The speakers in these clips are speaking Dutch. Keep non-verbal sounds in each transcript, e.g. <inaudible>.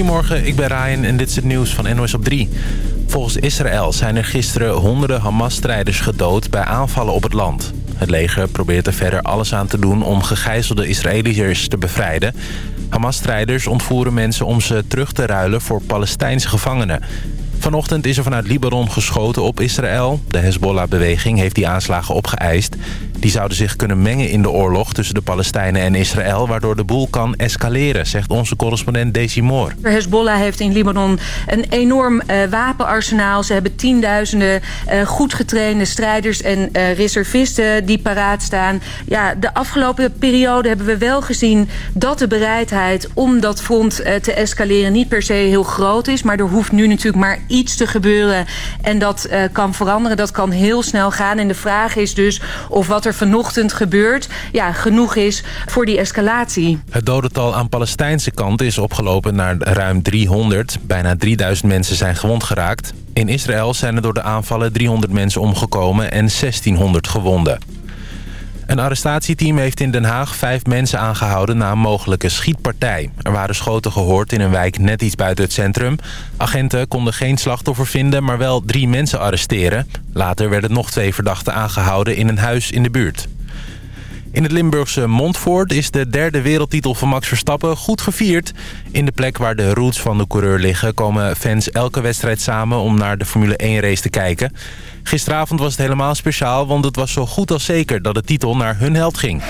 Goedemorgen, ik ben Ryan en dit is het nieuws van NOS op 3. Volgens Israël zijn er gisteren honderden Hamas-strijders gedood bij aanvallen op het land. Het leger probeert er verder alles aan te doen om gegijzelde Israëliërs te bevrijden. Hamas-strijders ontvoeren mensen om ze terug te ruilen voor Palestijnse gevangenen. Vanochtend is er vanuit Libanon geschoten op Israël. De Hezbollah-beweging heeft die aanslagen opgeëist. Die zouden zich kunnen mengen in de oorlog tussen de Palestijnen en Israël... waardoor de boel kan escaleren, zegt onze correspondent Desi Moore. Hezbollah heeft in Libanon een enorm uh, wapenarsenaal. Ze hebben tienduizenden uh, goed getrainde strijders en uh, reservisten die paraat staan. Ja, de afgelopen periode hebben we wel gezien dat de bereidheid om dat front te escaleren niet per se heel groot is. Maar er hoeft nu natuurlijk maar iets te gebeuren en dat kan veranderen. Dat kan heel snel gaan. En de vraag is dus of wat er vanochtend gebeurt... Ja, genoeg is voor die escalatie. Het dodental aan Palestijnse kant is opgelopen naar ruim 300. Bijna 3000 mensen zijn gewond geraakt. In Israël zijn er door de aanvallen 300 mensen omgekomen en 1600 gewonden. Een arrestatieteam heeft in Den Haag vijf mensen aangehouden na een mogelijke schietpartij. Er waren schoten gehoord in een wijk net iets buiten het centrum. Agenten konden geen slachtoffer vinden, maar wel drie mensen arresteren. Later werden nog twee verdachten aangehouden in een huis in de buurt. In het Limburgse Montfort is de derde wereldtitel van Max Verstappen goed gevierd. In de plek waar de roots van de coureur liggen... komen fans elke wedstrijd samen om naar de Formule 1 race te kijken. Gisteravond was het helemaal speciaal, want het was zo goed als zeker... dat de titel naar hun held ging.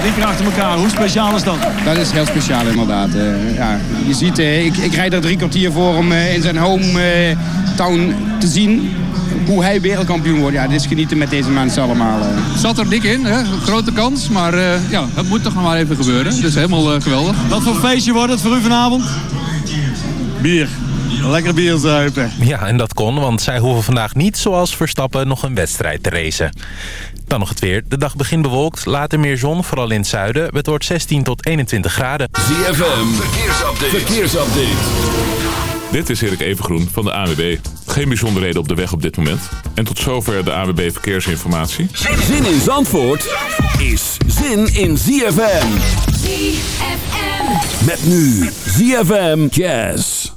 Drie keer achter elkaar, hoe speciaal is dat? Dat is heel speciaal inderdaad. Uh, ja, je ziet, uh, ik, ik rijd er drie kwartier voor om uh, in zijn home town te zien hoe hij wereldkampioen wordt. Ja, dit is genieten met deze mensen allemaal. Uh. Zat er dik in, hè? grote kans. Maar uh, ja, het moet toch nog maar even gebeuren. Dus helemaal uh, geweldig. Wat voor feestje wordt het voor u vanavond? Bier. Lekker bier zuipen. Ja, en dat kon, want zij hoeven vandaag niet zoals Verstappen nog een wedstrijd te racen. Dan nog het weer. De dag begint bewolkt, later meer zon, vooral in het zuiden. Het wordt 16 tot 21 graden. ZFM, verkeersupdate. verkeersupdate. Dit is Erik Evengroen van de AWB. Geen bijzonderheden op de weg op dit moment. En tot zover de AWB Verkeersinformatie. Zin in Zandvoort is zin in ZFM. ZFM. Met nu ZFM Jazz.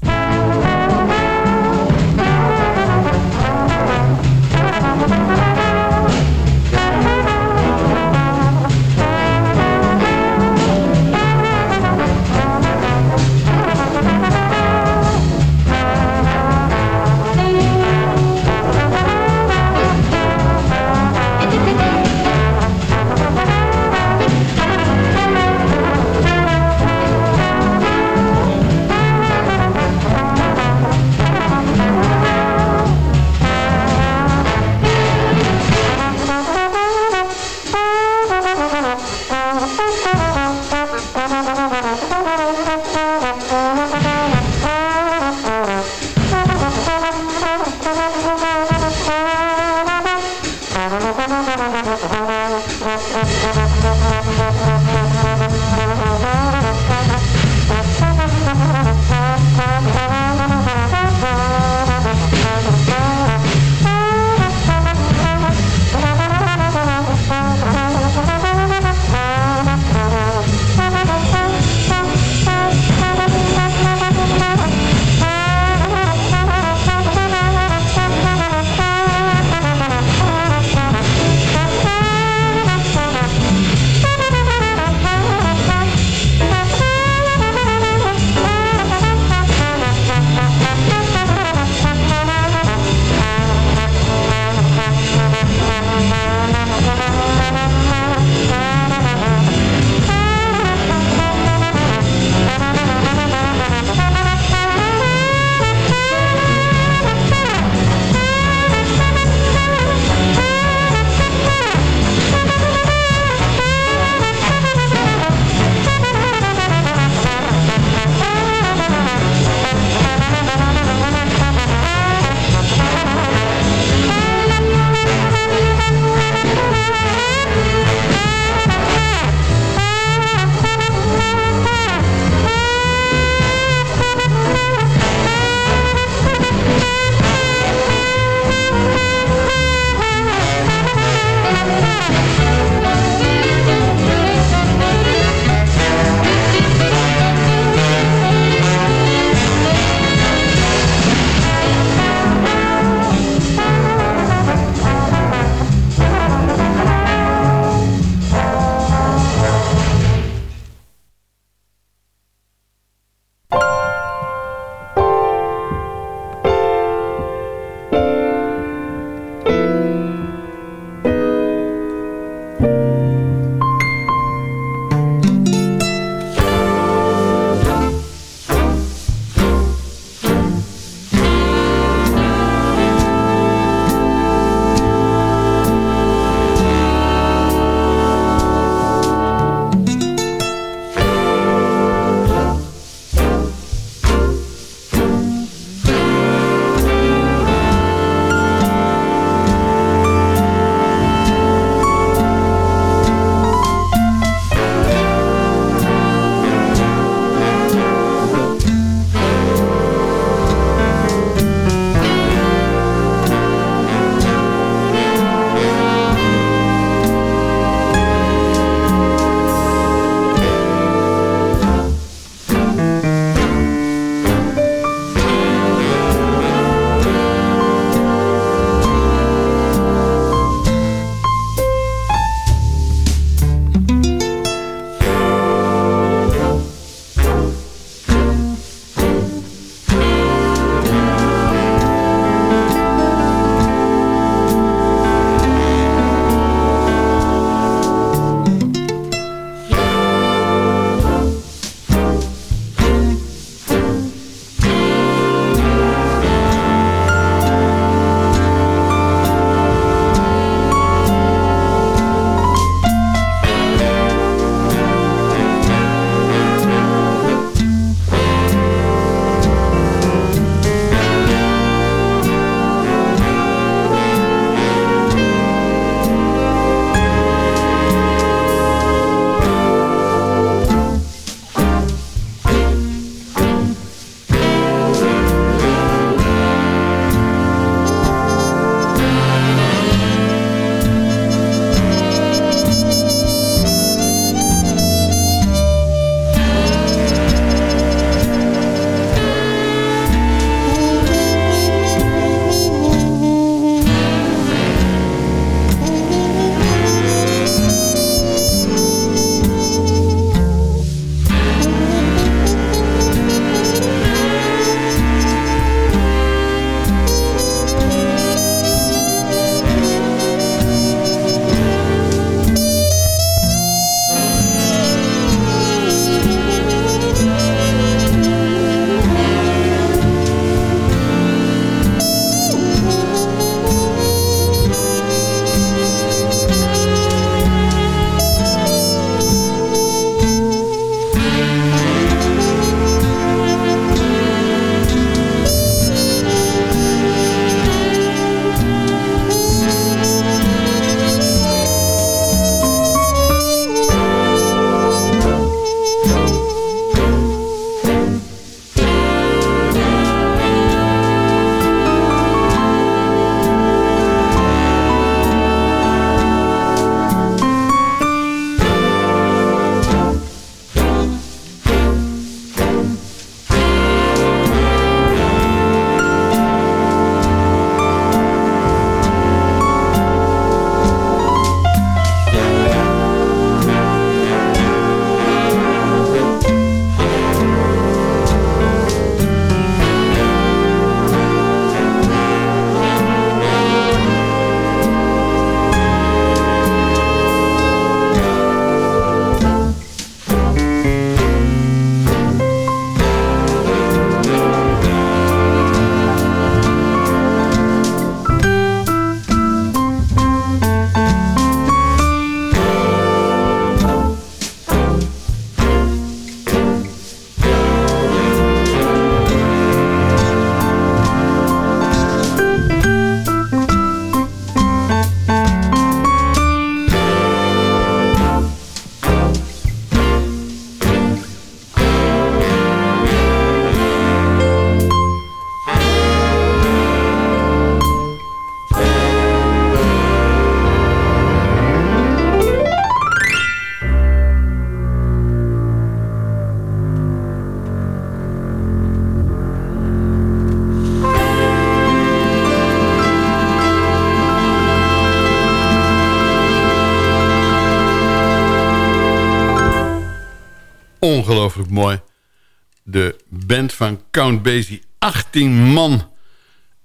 Count Basie, 18 man.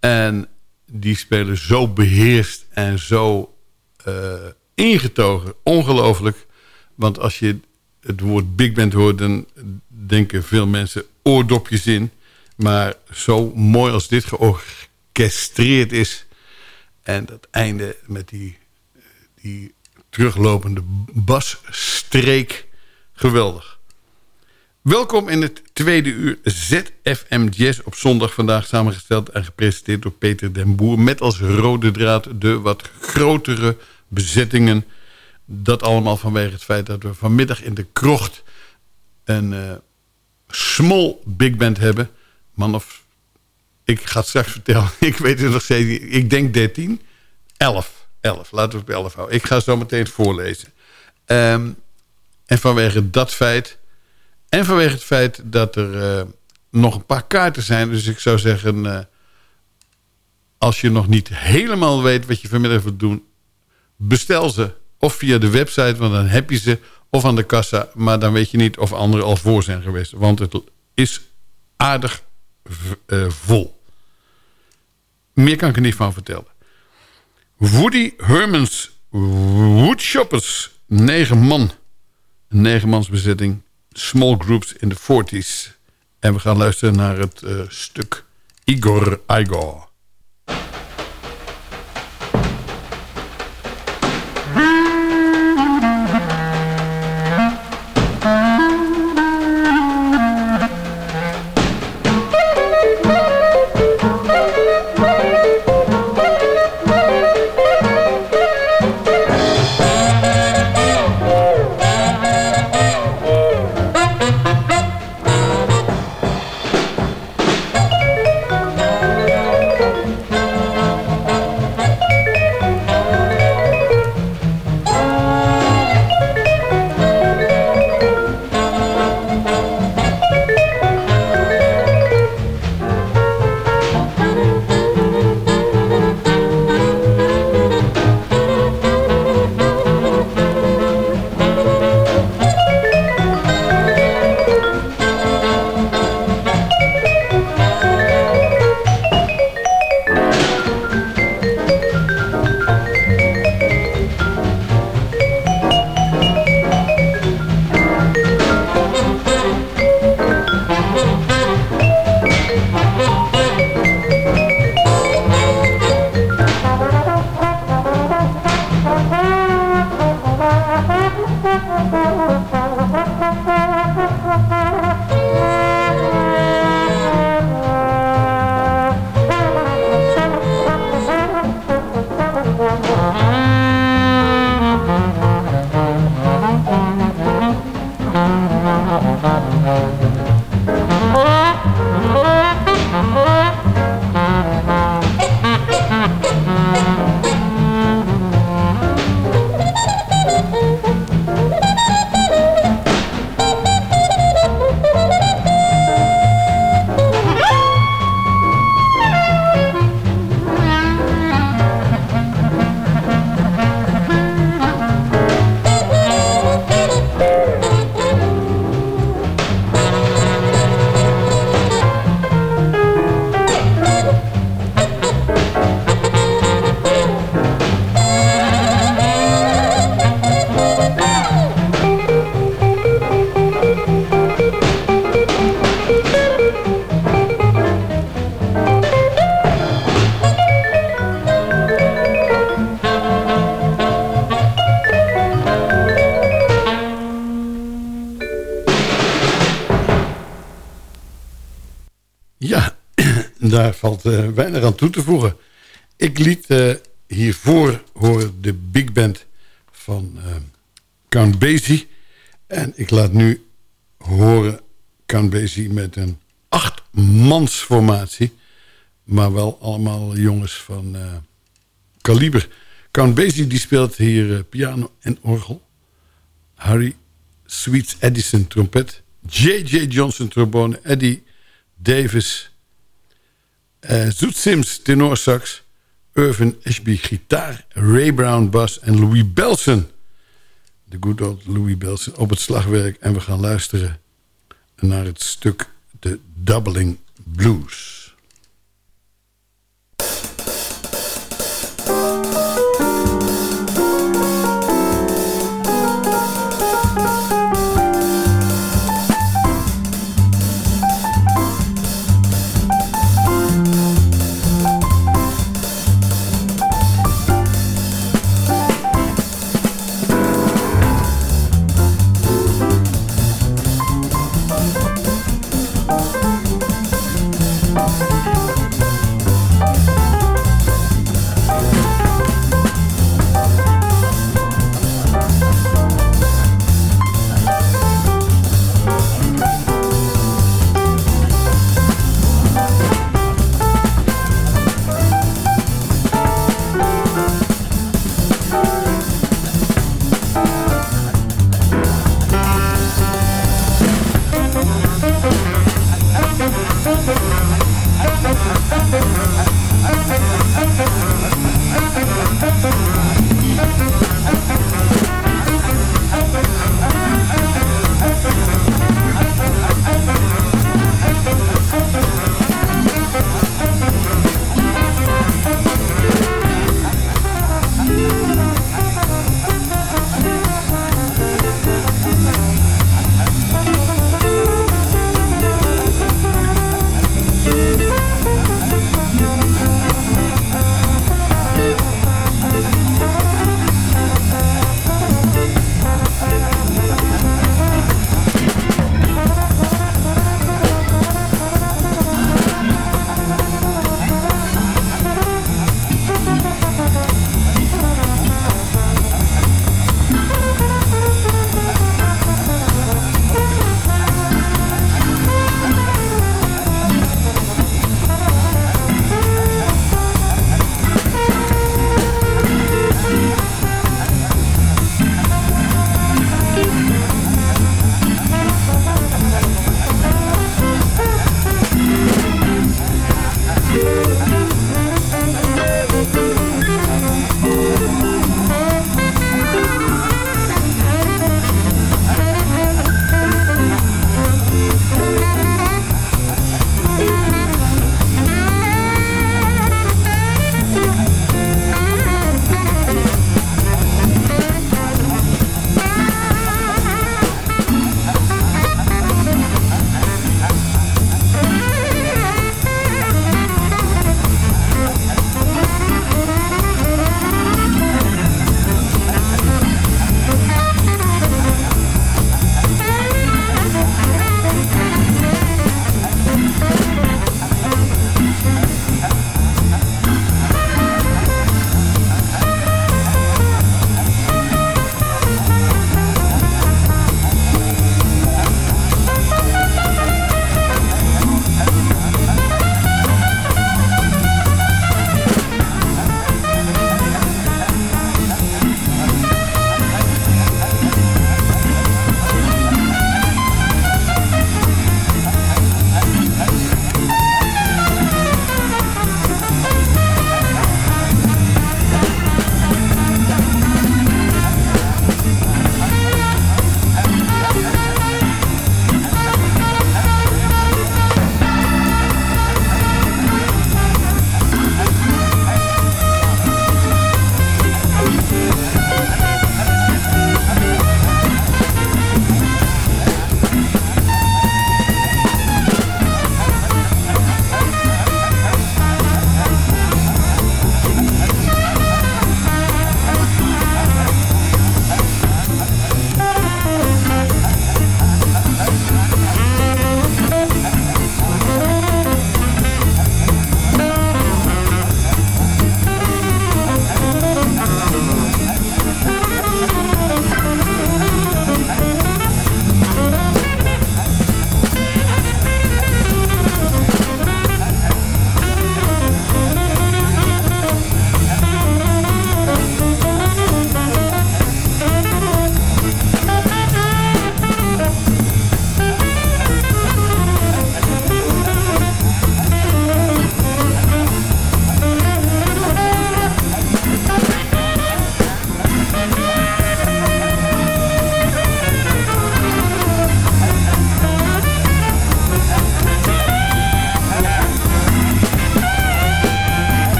En die spelen zo beheerst en zo uh, ingetogen. Ongelooflijk. Want als je het woord big band hoort... dan denken veel mensen oordopjes in. Maar zo mooi als dit georchestreerd is... en dat einde met die, die teruglopende basstreek... geweldig. Welkom in het tweede uur ZFM Jazz op zondag. Vandaag samengesteld en gepresenteerd door Peter den Boer. Met als rode draad de wat grotere bezettingen. Dat allemaal vanwege het feit dat we vanmiddag in de krocht... een uh, small big band hebben. Man of... Ik ga het straks vertellen. <laughs> Ik weet het nog steeds Ik denk 13. 11. 11. Laten we het op 11 houden. Ik ga zo meteen voorlezen. Um, en vanwege dat feit en vanwege het feit dat er uh, nog een paar kaarten zijn. Dus ik zou zeggen, uh, als je nog niet helemaal weet wat je vanmiddag wilt doen... bestel ze of via de website, want dan heb je ze... of aan de kassa, maar dan weet je niet of anderen al voor zijn geweest. Want het is aardig uh, vol. Meer kan ik er niet van vertellen. Woody Hermans Woodshoppers, negen man. Een small groups in the 40s. En we gaan luisteren naar het uh, stuk Igor Igor. Weinig aan toe te voegen. Ik liet uh, hiervoor horen de big band van uh, Count Basie. En ik laat nu horen Count Basie met een achtmansformatie. Maar wel allemaal jongens van kaliber. Count Basie die speelt hier piano en orgel. Harry Sweets Edison trompet. J.J. Johnson trombone. Eddie Davis uh, Zoet Sims, sax, Irvin Ashby, gitaar. Ray Brown, bas. En Louis Belson. De good old Louis Belson op het slagwerk. En we gaan luisteren naar het stuk de Doubling Blues.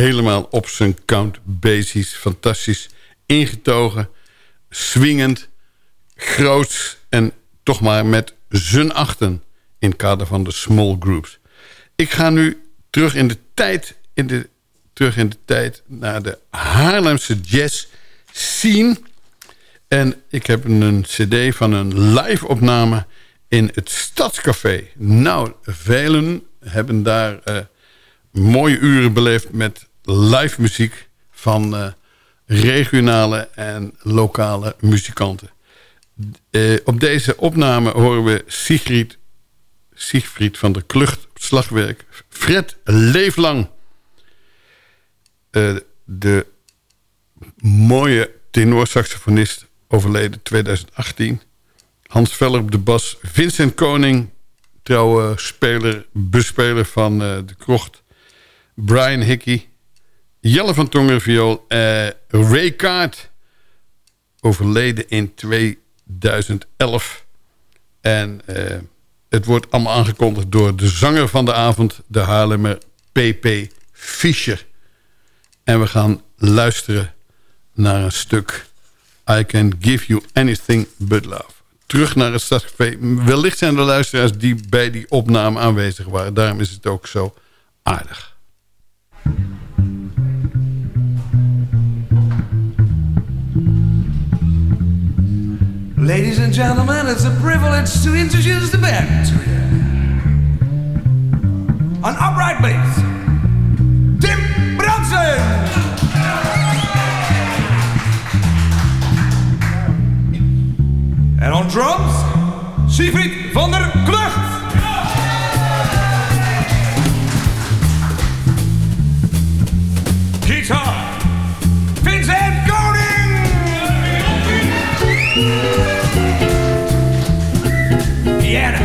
Helemaal op zijn Count Basie's. Fantastisch ingetogen, swingend, groots en toch maar met z'n achten in het kader van de small groups. Ik ga nu terug in de tijd, in de, terug in de tijd naar de Haarlemse jazz scene. En ik heb een cd van een live opname in het Stadscafé. Nou, velen hebben daar uh, mooie uren beleefd met live muziek van uh, regionale en lokale muzikanten. Uh, op deze opname horen we Sigrid, Siegfried van der Klucht op slagwerk. Fred Leeflang. de mooie tenorsaxofonist overleden 2018. Hans Veller op de bas. Vincent Koning, trouwe speler, bespeler van de krocht. Brian Hickey. Jelle van Tonger viool. Kaart, overleden in 2011. En uh, het wordt allemaal aangekondigd door de zanger van de avond... de Haarlemmer P.P. Fischer. En we gaan luisteren naar een stuk... I Can Give You Anything But Love. Terug naar het Stadscafé. Wellicht zijn er luisteraars die bij die opname aanwezig waren. Daarom is het ook zo aardig. Ladies and gentlemen, it's a privilege to introduce the band to you. On upright bass, Tim Bronson! En on drums, Siegfried van der Klucht. Guitar, Piano,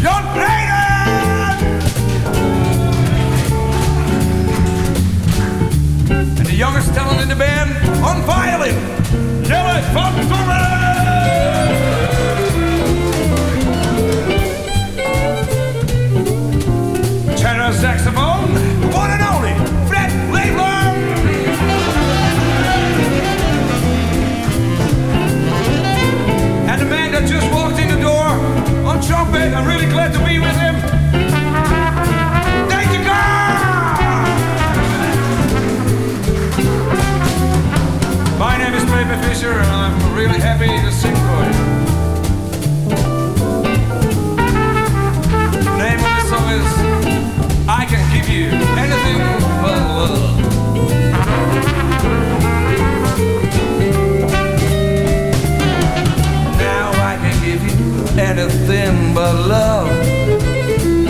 Jan Breiden. And the youngest talent in the band on violin, Jelle van I'm really glad to be with him. Thank you, God! My name is Fisher, and I'm really happy to sing love,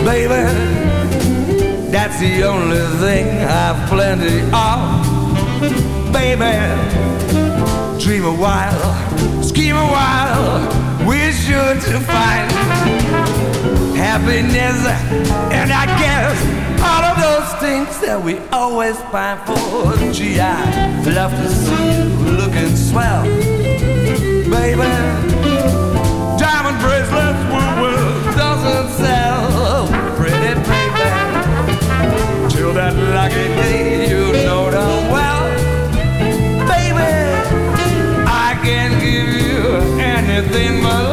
baby. That's the only thing I've plenty of, baby. Dream a while, scheme a while, we're sure to find happiness, and I guess all of those things that we always find for. Gee, I love to see you looking swell, baby. Diamond bracelets, You know damn well, baby. I can give you anything but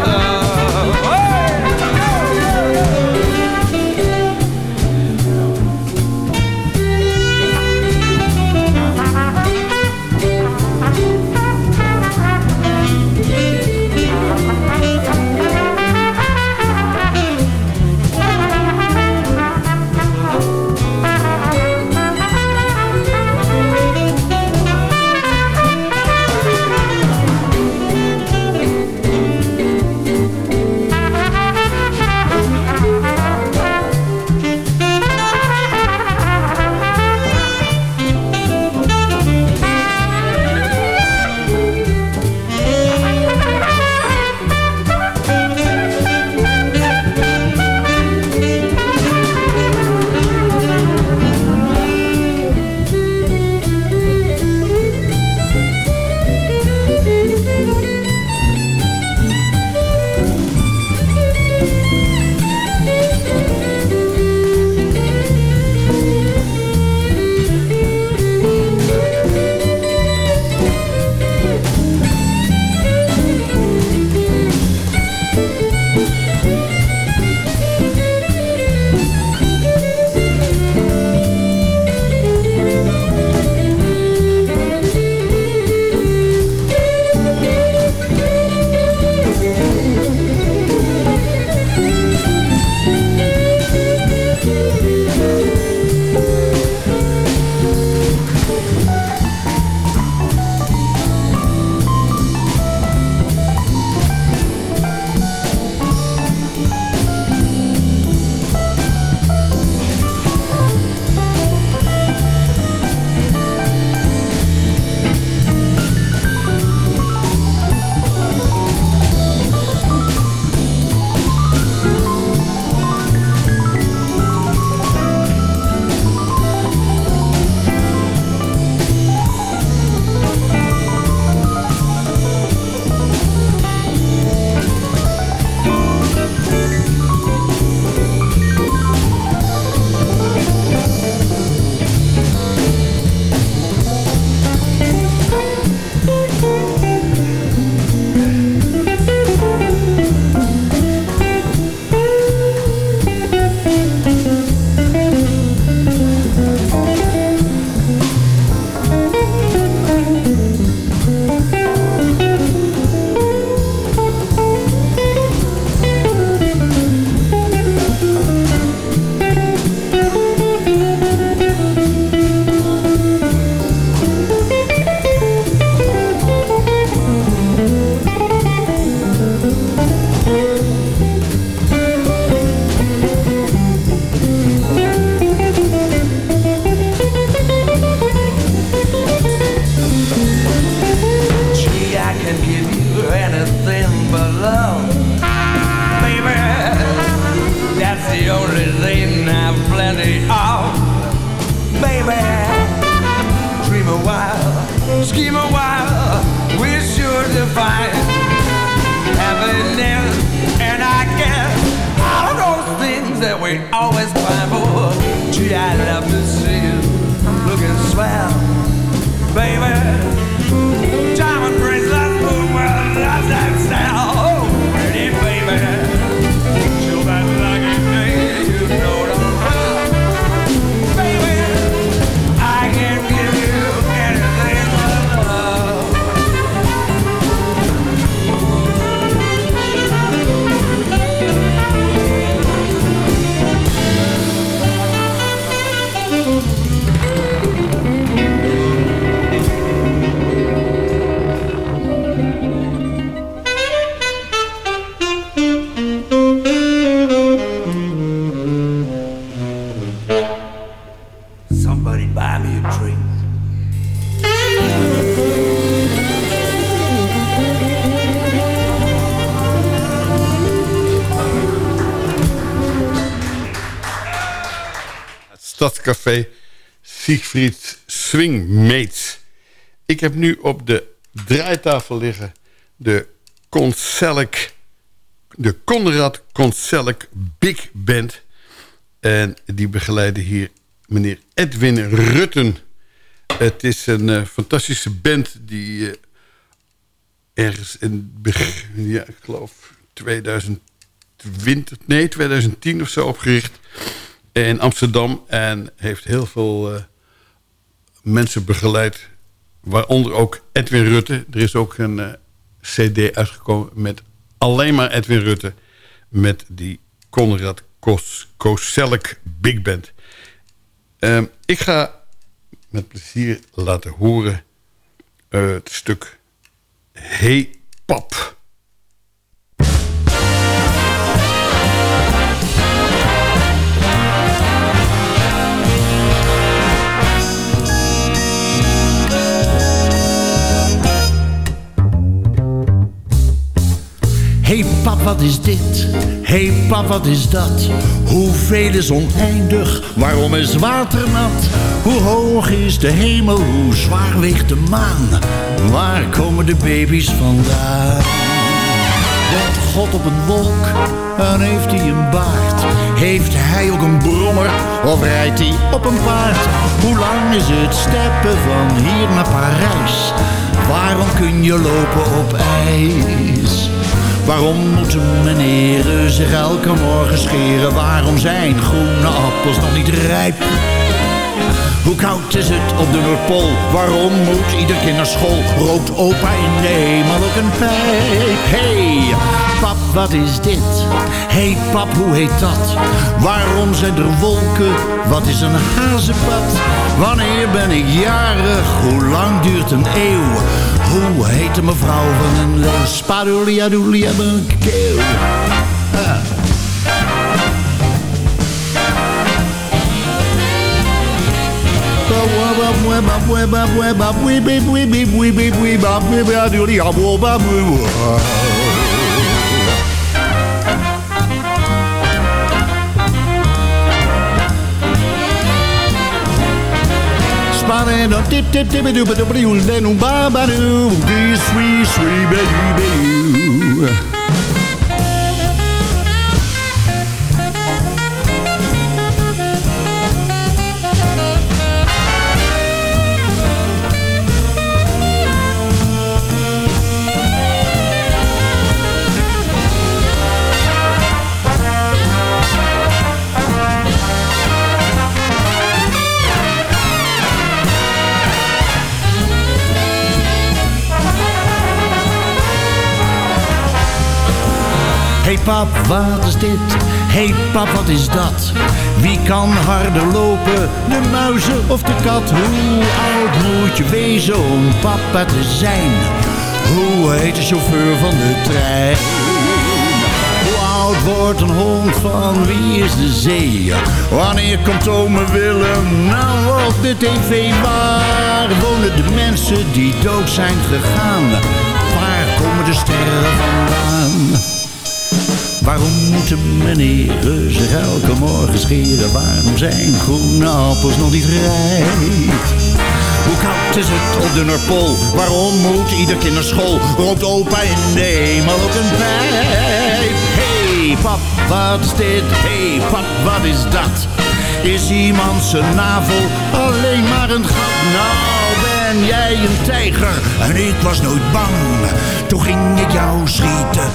Stadscafé Siegfried Swingmates. Ik heb nu op de draaitafel liggen de Concelk, de Conrad Concelk Big Band. En die begeleiden hier meneer Edwin Rutten. Het is een eh, fantastische band die eh, ergens in ja, ik geloof 2020, nee 2010 of zo opgericht in Amsterdam. En heeft heel veel eh, mensen begeleid, waaronder ook Edwin Rutte. Er is ook een eh, cd uitgekomen met alleen maar Edwin Rutte. Met die Conrad Kos Big Band. Ehm, ik ga met plezier laten horen eh, het stuk Hey Pap. Hey pap, wat is dit? Hey pap, wat is dat? Hoeveel is oneindig? Waarom is water nat? Hoe hoog is de hemel? Hoe zwaar weegt de maan? Waar komen de baby's vandaan? Woont God op een wolk en heeft hij een baard? Heeft hij ook een brommer of rijdt hij op een paard? Hoe lang is het steppen van hier naar Parijs? Waarom kun je lopen op ijs? Waarom moeten meneren zich elke morgen scheren? Waarom zijn groene appels nog niet rijp? Hoe koud is het op de Noordpool? Waarom moet ieder kind naar school? Rookt opa in de hemel ook een pijp? Hey, pap, wat is dit? Hey pap, hoe heet dat? Waarom zijn er wolken? Wat is een hazenpad? Wanneer ben ik jarig? Hoe lang duurt een eeuw? Hoe heet de mevrouw van een leeuw? Keel. Sweet sweet baby. Hey pap, wat is dit? Hey pap, wat is dat? Wie kan harder lopen, de muizen of de kat? Hoe oud moet je wezen om papa te zijn? Hoe heet de chauffeur van de trein? Hoe oud wordt een hond van wie is de zee? Wanneer komt ome Willem nou op de tv? Waar wonen de mensen die dood zijn gegaan? Waar komen de sterren vandaan? Waarom moeten meneren zich elke morgen scheren? Waarom zijn groene appels nog niet rijp? Hoe koud is het op de Noordpool. Waarom moet ieder kind naar school? Rookt opa in de hemel ook een pijp? Hey pap, wat is dit? Hey pap, wat is dat? Is iemand zijn navel alleen maar een gat? Nou ben jij een tijger en ik was nooit bang. Toen ging ik jou schieten.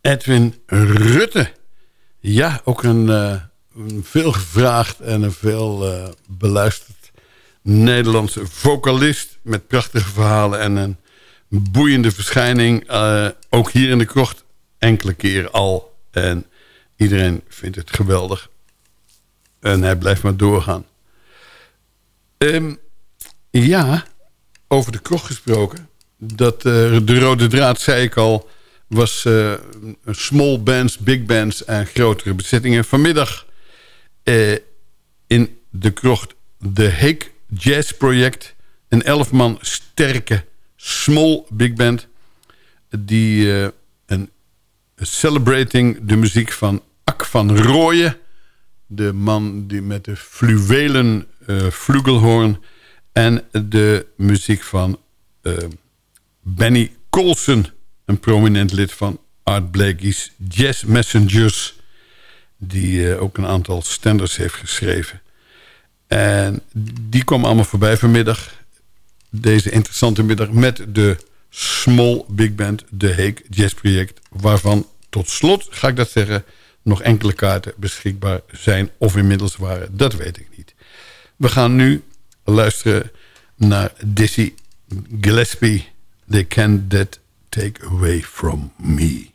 Edwin Rutte. Ja, ook een, eh, een veel gevraagd en een veel eh, beluisterd Nederlandse vocalist... met prachtige verhalen en een boeiende verschijning. eh, ook hier in de krocht enkele keren al. En iedereen vindt het geweldig. En hij blijft maar doorgaan. Ehm, ja, over de krocht gesproken. Dat, eh, de rode draad, zei ik al, was eh, small bands, big bands en grotere bezettingen. Vanmiddag eh, in de krocht de Heek Jazz Project. Een elf man sterke small big band. Die een celebrating de muziek van Ak van Rooyen. De man die met de fluwelen flugelhoorn. En de muziek van Benny Colson. Een prominent lid van Art Blakey's Jazz Messengers. Die eh, ook een aantal standards heeft geschreven. En die kwam allemaal voorbij vanmiddag. Deze interessante middag met de Small Big Band, de Heek Jazz Project. Waarvan tot slot, ga ik dat zeggen, nog enkele kaarten beschikbaar zijn of inmiddels waren. Dat weet ik niet. We gaan nu luisteren naar Dizzy Gillespie. They can that take away from me.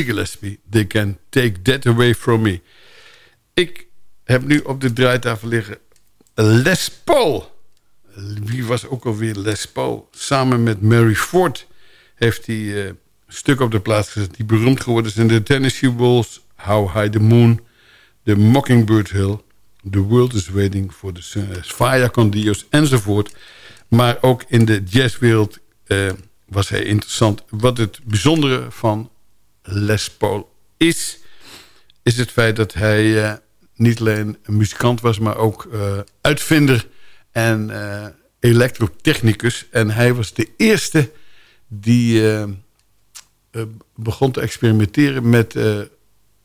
Dizzy Gillespie. They can take that away from me. Ik heb nu op de draaitafel liggen Les Paul. Wie was ook alweer Les Paul? Samen met Mary Ford heeft hij uh, een stuk op de plaats gezet... die beroemd geworden zijn. De Tennessee Walls, How High the Moon... The Mockingbird Hill... The World is Waiting for the Sun... Fire con Dios enzovoort. Maar ook in de jazzwereld uh, was hij interessant. Wat het bijzondere van Les Paul is... is het feit dat hij uh, niet alleen een muzikant was... maar ook uh, uitvinder en elektrotechnicus. En hij was de eerste die begon te experimenteren... met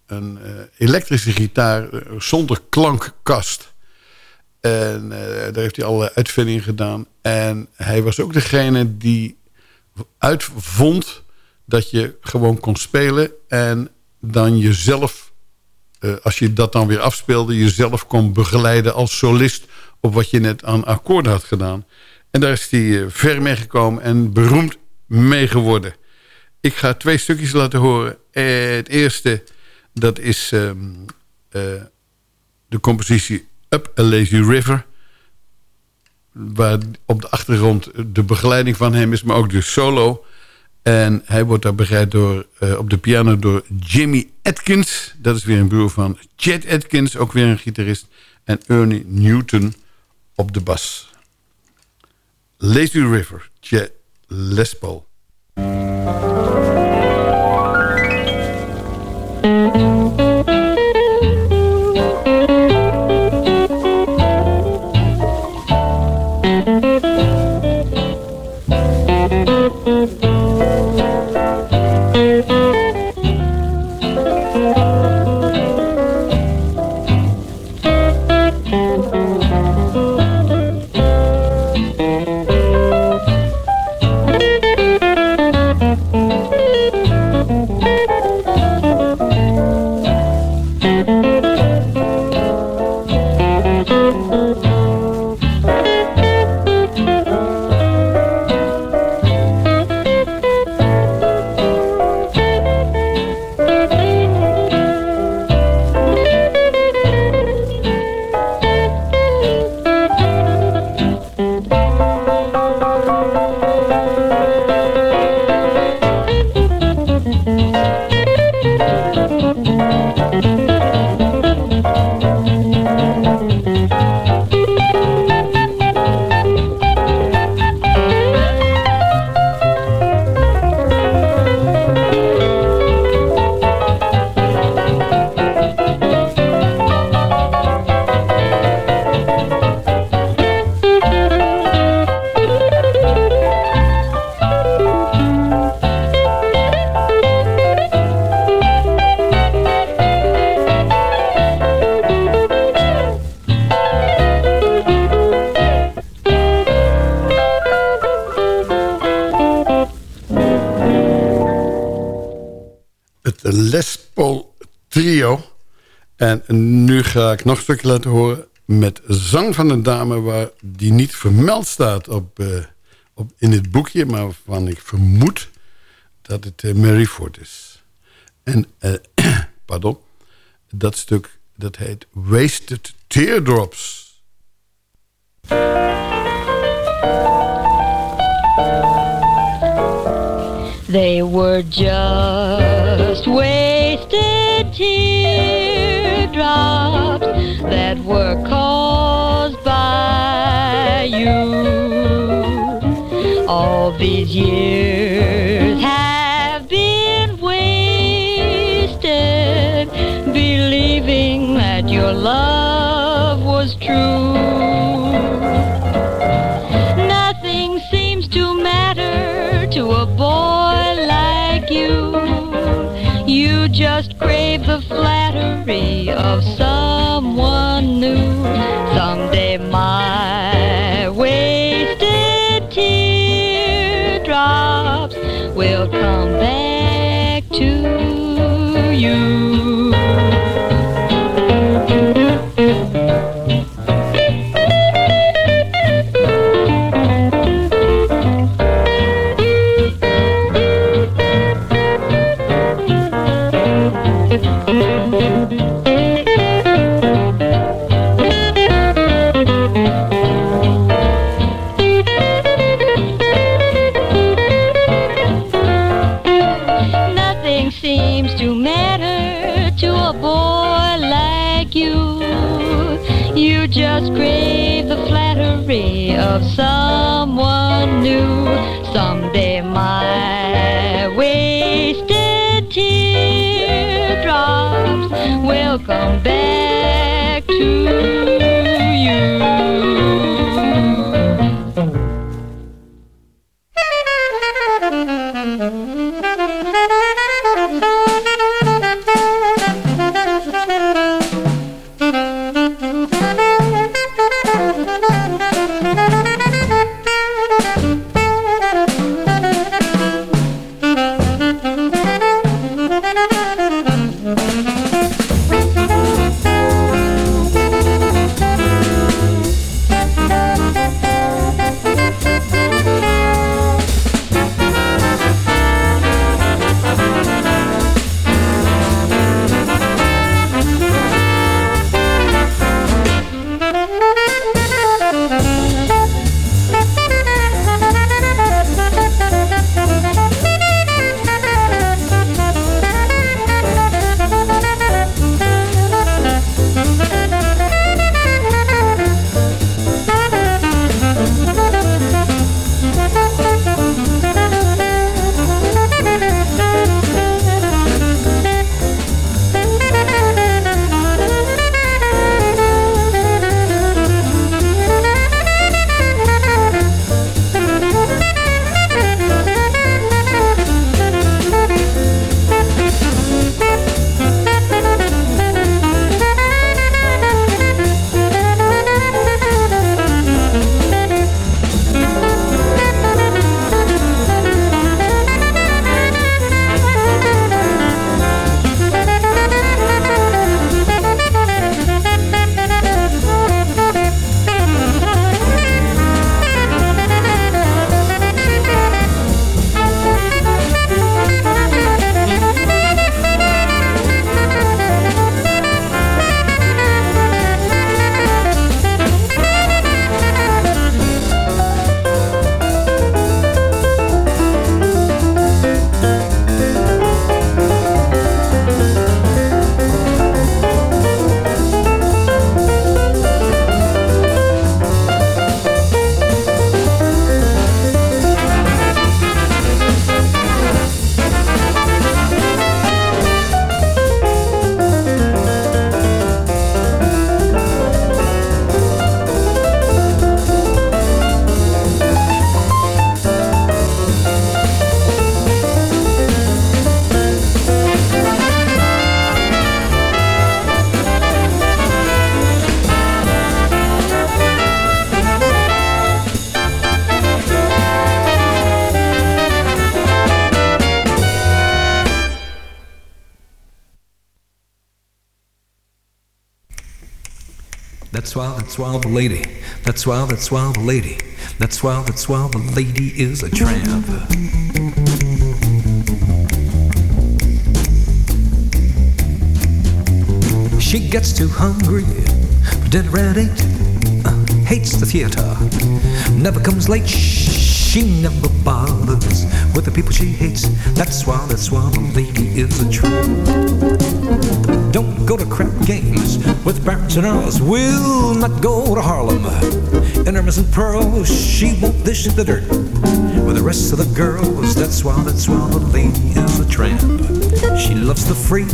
een elektrische gitaar zonder klankkast... En uh, daar heeft hij allerlei uitvindingen gedaan. En hij was ook degene die uitvond dat je gewoon kon spelen... en dan jezelf, uh, als je dat dan weer afspeelde... jezelf kon begeleiden als solist op wat je net aan akkoorden had gedaan. En daar is hij uh, ver mee gekomen en beroemd mee geworden. Ik ga twee stukjes laten horen. het eerste, dat is um, de compositie Up a Lazy River. Waar op de achtergrond de begeleiding van hem is, maar ook de solo. En hij wordt daar begeleid door, uh, op de piano door Jimmy Atkins. Dat is weer een broer van Chet Atkins, ook weer een gitarist. En Ernie Newton op de bas. Lazy River, Chet Les Paul. Ik nog een stukje laten horen met zang van een dame... waar die niet vermeld staat op, uh, op, in het boekje... maar waarvan ik vermoed dat het uh, Mary Ford is. En, uh, <clears throat> pardon, dat stuk dat heet Wasted Teardrops. They were just wasted teardrops that were caused by you. All these years have been wasted believing that your love was true. Just crave the flattery of someone new. Someday my wasted teardrops will come back to you. That's why, the lady. That's why, that's why the lady. That's why, that's why the lady is a tramp. She gets too hungry for dinner at eight. Uh, hates the theater. Never comes late. She never bothers with the people she hates. That's why, that's why the lady is a tramp. Don't go to crap games with Barons and Earls. Will not go to Harlem. In her missing pearls, she won't dish the dirt with the rest of the girls. That's why, that's why the lady is a tramp. She loves the free,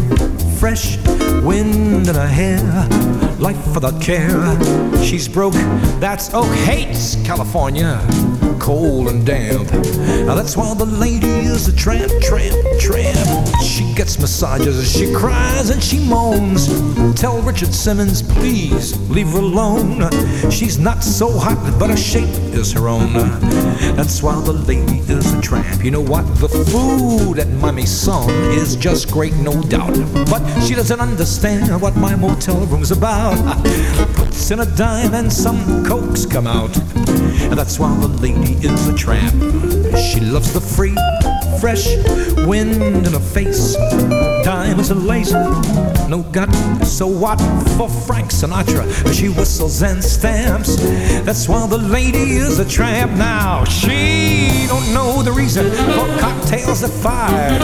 fresh wind in her hair. Life without care. She's broke. That's oh hates California. Cold and damp. Now that's why the lady is a tramp, tramp, tramp. She gets massages, and she cries and she moans. Tell Richard Simmons, please leave her alone. She's not so hot, but her shape is her own. That's why the lady is a tramp. You know what? The food at Miami's Song is just great, no doubt. But she doesn't understand what my motel room's about. Puts in a dime and some cokes come out. And that's why the lady is a tramp. She loves the free, fresh wind in her face. Diamonds and lace. No gut. So what for Frank Sinatra? She whistles and stamps. That's why the lady is a tramp now. She don't know the reason for cocktails at five.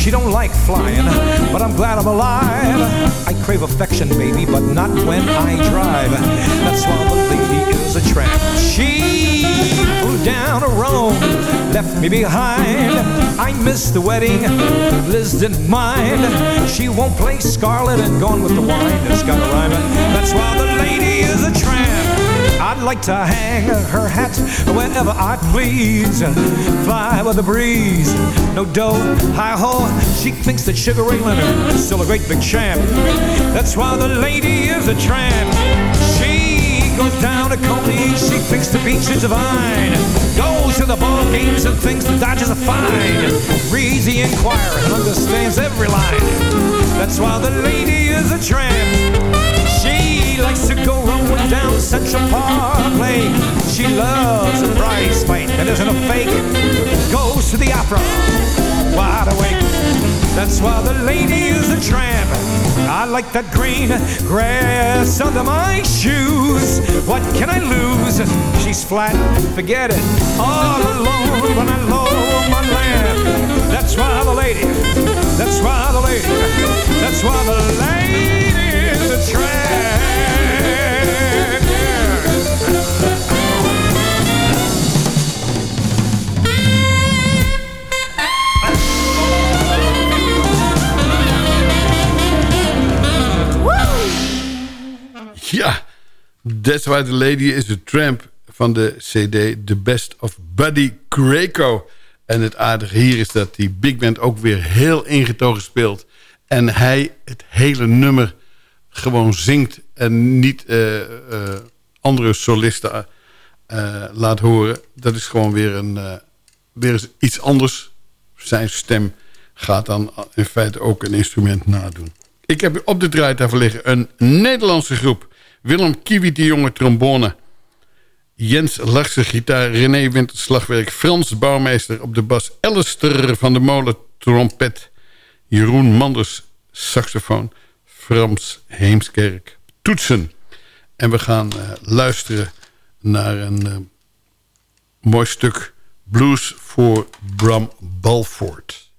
She don't like flying, but I'm glad I'm alive. I crave affection, baby, but not when I drive. That's why the lady is a tramp. She flew down to Rome, left me behind. I missed the wedding, Liz didn't mind. She won't play Scarlet and gone with the wine. It's got a rhyme. That's why the lady is a tramp. I'd like to hang her hat wherever I please. Fly with the breeze. No dough, hi ho. She thinks that Sugar Ray Leonard is still a great big champ. That's why the lady is a tramp. She goes down to Coney. She thinks the beach is divine. Goes to the ball games and thinks the Dodgers are fine. Reads the Enquirer and understands every line. That's why the lady is a tramp. She likes to go rolling down Central Parkway. She loves a prize fight that isn't a fake. Goes to the opera, wide awake. That's why the lady is a tramp. I like that green grass under my shoes. What can I lose? She's flat, forget it. All alone when I lower my lamp. That's why the lady, that's why the lady, that's why the lady is a tramp. Ja, That's Why the Lady is a Tramp van de CD The Best of Buddy Greco. En het aardige hier is dat die big band ook weer heel ingetogen speelt. En hij het hele nummer gewoon zingt en niet eh, eh, andere solisten eh, laat horen. Dat is gewoon weer, een, weer iets anders. Zijn stem gaat dan in feite ook een instrument nadoen. Ik heb op de draaitafel liggen een Nederlandse groep. Willem Kiewit de Jonge trombone. Jens Larsen gitaar, René Winter slagwerk... Frans Bouwmeester op de bas... Alistair van de Molen trompet... Jeroen Manders saxofoon... Frans Heemskerk toetsen. En we gaan eh, luisteren naar een eh, mooi stuk blues voor Bram Balford.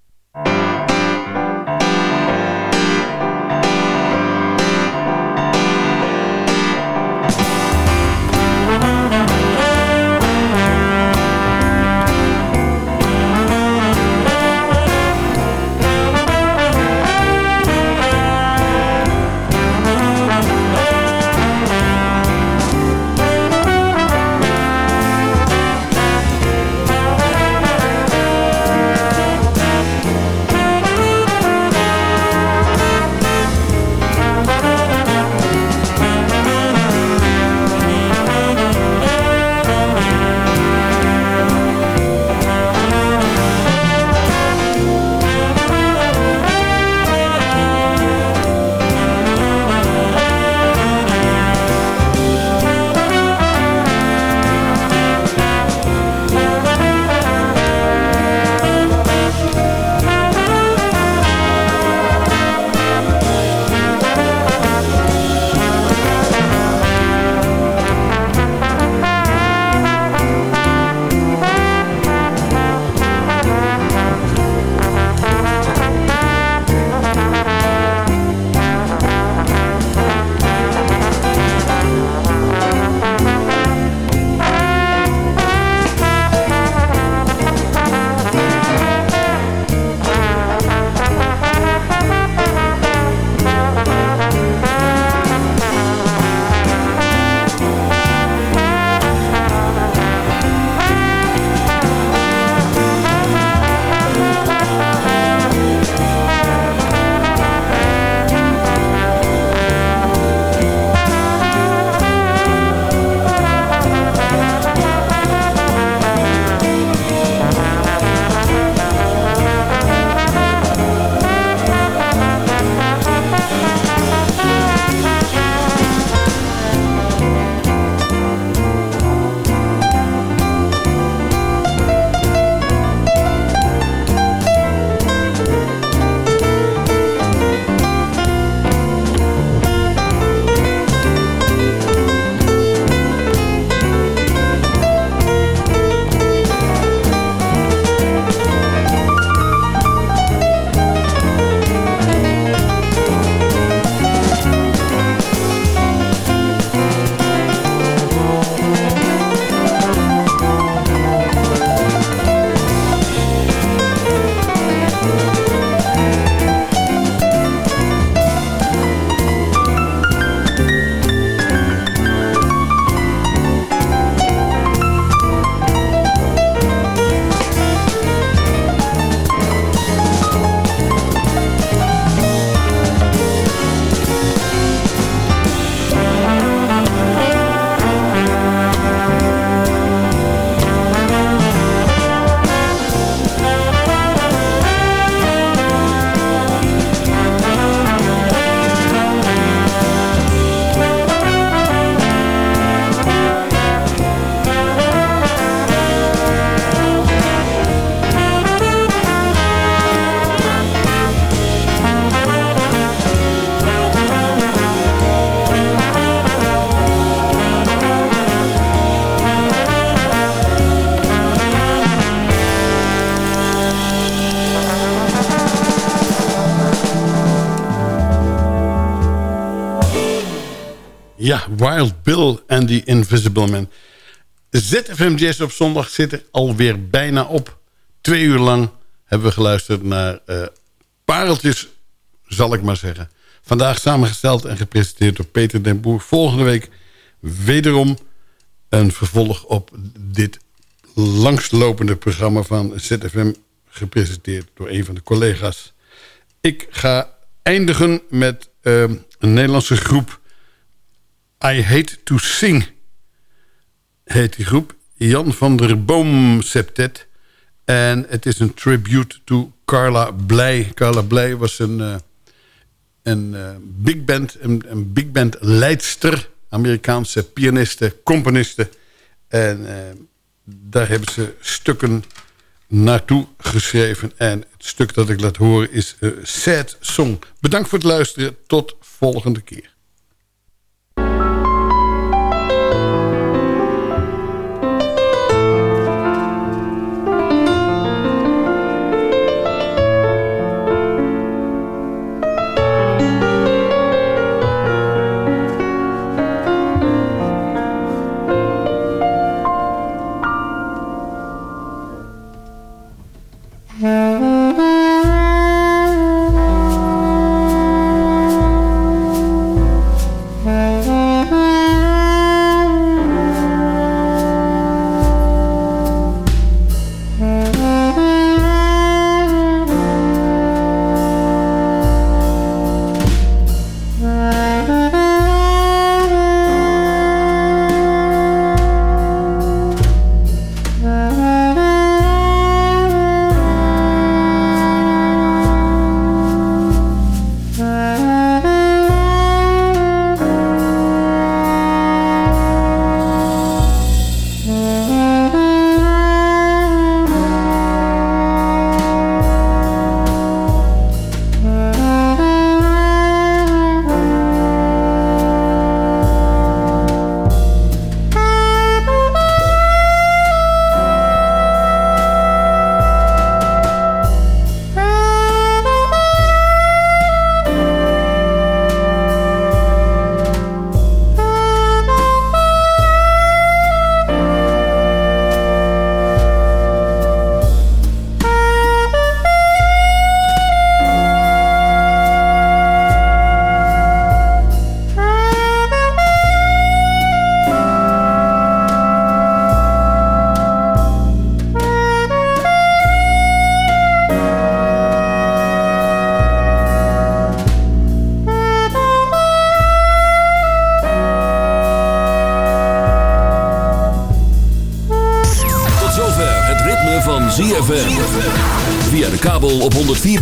Ja, Wild Bill and the Invisible Man. ZFM op zondag zit er alweer bijna op. Twee uur lang hebben we geluisterd naar eh, pareltjes, zal ik maar zeggen. Vandaag samengesteld en gepresenteerd door Peter den Boer. Volgende week wederom een vervolg op dit langslopende programma van ZFM... gepresenteerd door een van de collega's. Ik ga eindigen met uh, een Nederlandse groep... I Hate to Sing heet die groep. Jan van der Boom Septet. En het is een tribute to Carla Blij. Carla Blij was een, uh, een uh, big band, een, big band leidster. Amerikaanse pianiste, componiste. En uh, daar hebben ze stukken naartoe geschreven. En het stuk dat ik laat horen is Sad Song. Bedankt voor het luisteren. Tot volgende keer.